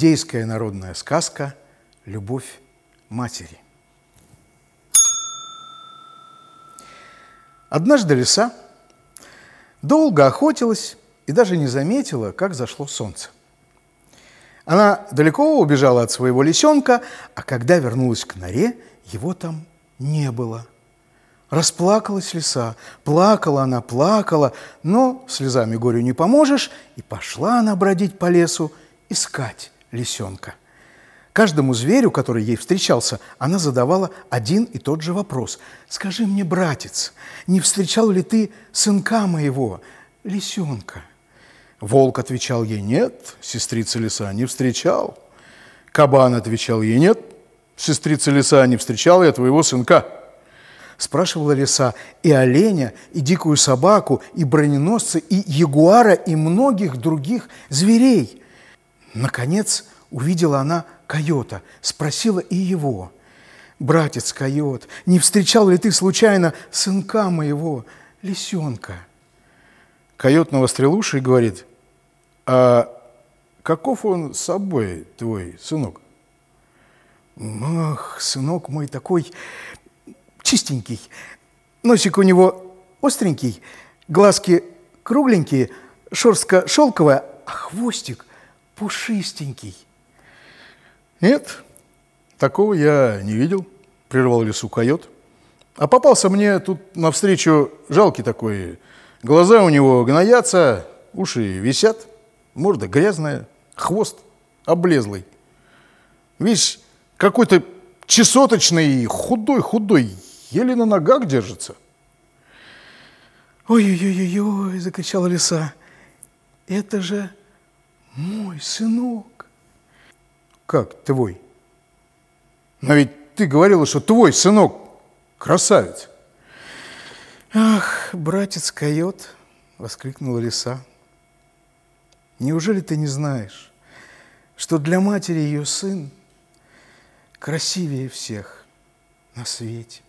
Индейская народная сказка «Любовь матери». Однажды лиса долго охотилась и даже не заметила, как зашло солнце. Она далеко убежала от своего лисенка, а когда вернулась к норе, его там не было. Расплакалась лиса, плакала она, плакала, но слезами горю не поможешь, и пошла она бродить по лесу, искать лисенка. Каждому зверю, который ей встречался, она задавала один и тот же вопрос. «Скажи мне, братец, не встречал ли ты сынка моего, лисенка?» Волк отвечал ей, нет, сестрица лиса, не встречал. Кабан отвечал ей, нет, сестрица лиса, не встречал я твоего сынка. Спрашивала лиса и оленя, и дикую собаку, и броненосца, и ягуара, и многих других зверей. Наконец увидела она койота, спросила и его. «Братец койот, не встречал ли ты случайно сынка моего, лисенка?» Койот навострил и говорит – а каков он с собой, твой сынок? Ах, сынок мой такой чистенький. Носик у него остренький, глазки кругленькие, шерстка шелковая, а хвостик пушистенький. Нет, такого я не видел, прервал лесу койот. А попался мне тут навстречу жалкий такой. Глаза у него гноятся, уши висят. Морда грязная, хвост облезлый. Весь какой-то чесоточный, худой-худой, еле на ногах держится. «Ой-ой-ой-ой!» – закричала лиса. «Это же мой сынок!» «Как твой?» «Но ведь ты говорила, что твой сынок красавец!» «Ах, братец койот!» – воскликнула лиса. Неужели ты не знаешь, что для матери ее сын красивее всех на свете?